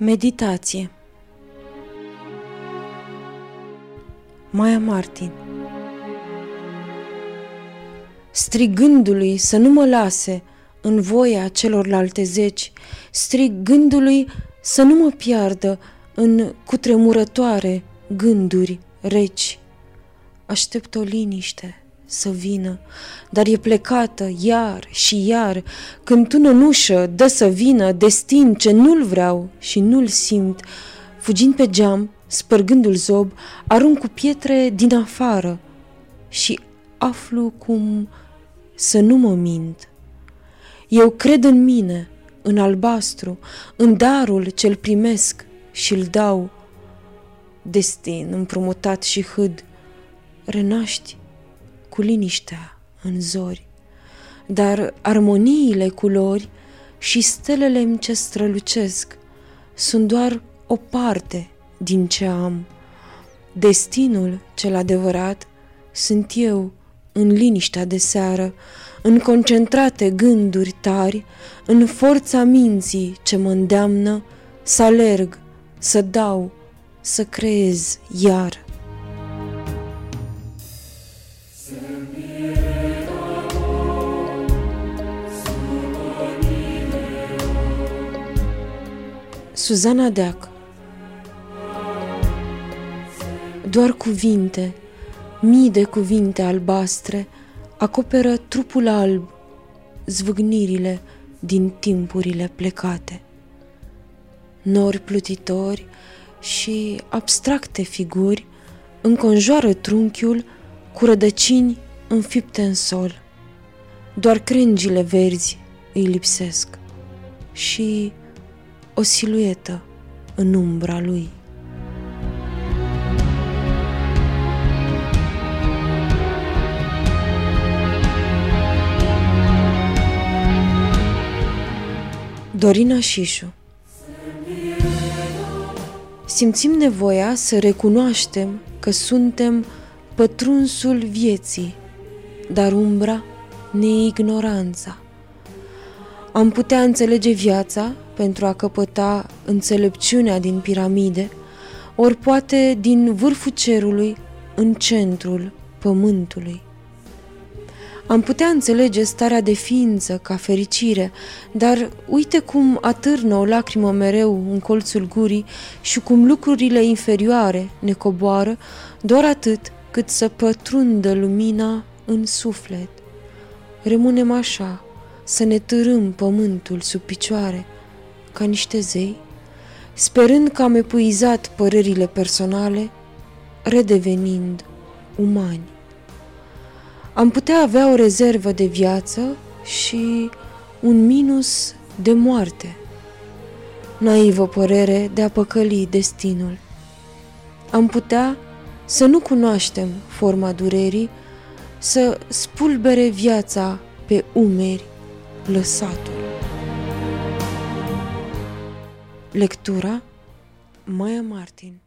Meditație. Maia Martin. Strigându-lui să nu mă lase în voia celorlalte zeci, strig gândului să nu mă piardă în cutremurătoare gânduri reci. Aștept o liniște să vină, dar e plecată iar și iar, când tu în ușă dă să vină destin ce nu-l vreau și nu-l simt, fugind pe geam, spărgându-l zob, arunc cu pietre din afară și aflu cum să nu mă mint. Eu cred în mine, în albastru, în darul ce-l primesc și-l dau. Destin împrumutat și hâd, renaști cu liniștea în zori, dar armoniile culori și stelele ce strălucesc sunt doar o parte din ce am. Destinul cel adevărat sunt eu în liniștea de seară, în concentrate gânduri tari, în forța minții ce mă îndeamnă să alerg, să dau, să creez iar. Suzana Deac Doar cuvinte, mii de cuvinte albastre, acoperă trupul alb, zvâgnirile din timpurile plecate. Nori plutitori și abstracte figuri înconjoară trunchiul cu rădăcini înfipte în sol. Doar crengile verzi îi lipsesc și o siluetă în umbra lui. Dorina Șișu Simțim nevoia să recunoaștem că suntem pătrunsul vieții, dar umbra ne ignoranța. Am putea înțelege viața pentru a căpăta înțelepciunea din piramide, ori poate din vârful cerului în centrul pământului. Am putea înțelege starea de ființă ca fericire, dar uite cum atârnă o lacrimă mereu în colțul gurii și cum lucrurile inferioare ne coboară doar atât cât să pătrundă lumina în suflet. Rămânem așa, să ne târâm pământul sub picioare, ca niște zei, sperând că am epuizat părerile personale, redevenind umani. Am putea avea o rezervă de viață și un minus de moarte. Naivă părere de a păcăli destinul. Am putea să nu cunoaștem forma durerii, să spulbere viața pe umeri lăsatul. Lectura Maya Martin